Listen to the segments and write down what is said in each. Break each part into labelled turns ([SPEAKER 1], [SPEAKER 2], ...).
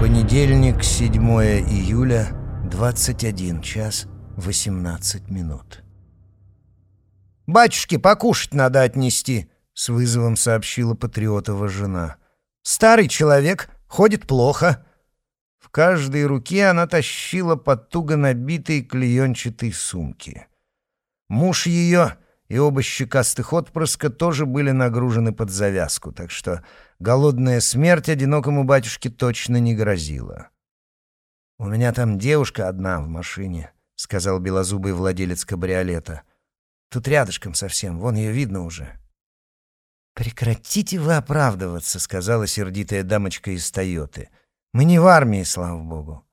[SPEAKER 1] Понедельник, 7 июля, 21 час 18 минут. «Батюшке покушать надо отнести», — с вызовом сообщила Патриотова жена. «Старый человек, ходит плохо». В каждой руке она тащила под туго набитой клеенчатой сумки. Муж ее и оба щекастых отпрыска тоже были нагружены под завязку, так что голодная смерть одинокому батюшке точно не грозила. «У меня там девушка одна в машине», — сказал белозубый владелец кабриолета. «Тут рядышком совсем, вон ее видно уже». «Прекратите вы оправдываться», — сказала сердитая дамочка из «Тойоты». «Мы не в армии, слава богу».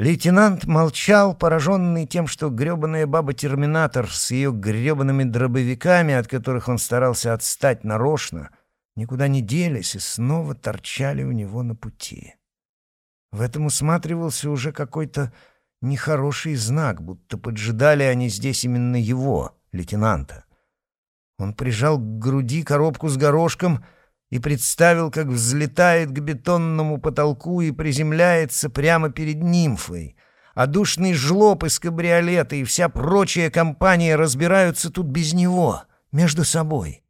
[SPEAKER 1] Лейтенант молчал, пораженный тем, что грёбаная баба-терминатор с ее грёбаными дробовиками, от которых он старался отстать нарочно, никуда не делись и снова торчали у него на пути. В этом усматривался уже какой-то нехороший знак, будто поджидали они здесь именно его, лейтенанта. Он прижал к груди коробку с горошком — и представил, как взлетает к бетонному потолку и приземляется прямо перед нимфой. А душный жлоб из кабриолета и вся прочая компания разбираются тут без него, между собой.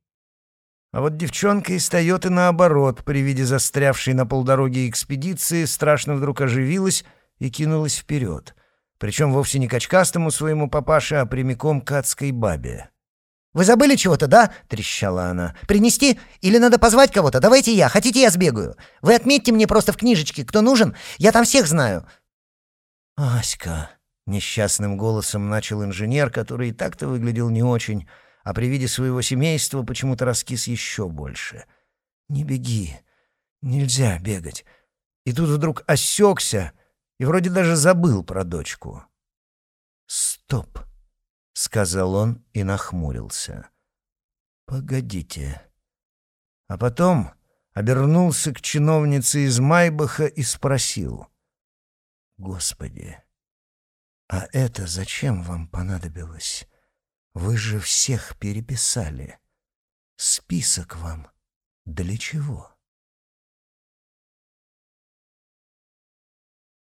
[SPEAKER 1] А вот девчонка из Тойоты, наоборот, при виде застрявшей на полдороге экспедиции, страшно вдруг оживилась и кинулась вперед. Причем вовсе не качкастому своему папаше, а прямиком к адской бабе.
[SPEAKER 2] «Вы забыли чего-то, да?» — трещала она. «Принести? Или надо позвать кого-то? Давайте я. Хотите, я сбегаю? Вы отметьте мне просто в книжечке, кто нужен. Я там всех знаю».
[SPEAKER 1] «Аська», — несчастным голосом начал инженер, который и так-то выглядел не очень, а при виде своего семейства почему-то раскис еще больше. «Не беги. Нельзя бегать». И тут вдруг осекся и вроде даже забыл про дочку. «Стоп». — сказал он и нахмурился. «Погодите». А потом обернулся к чиновнице из Майбаха и спросил. «Господи, а это зачем вам понадобилось? Вы же всех переписали. Список вам для чего?»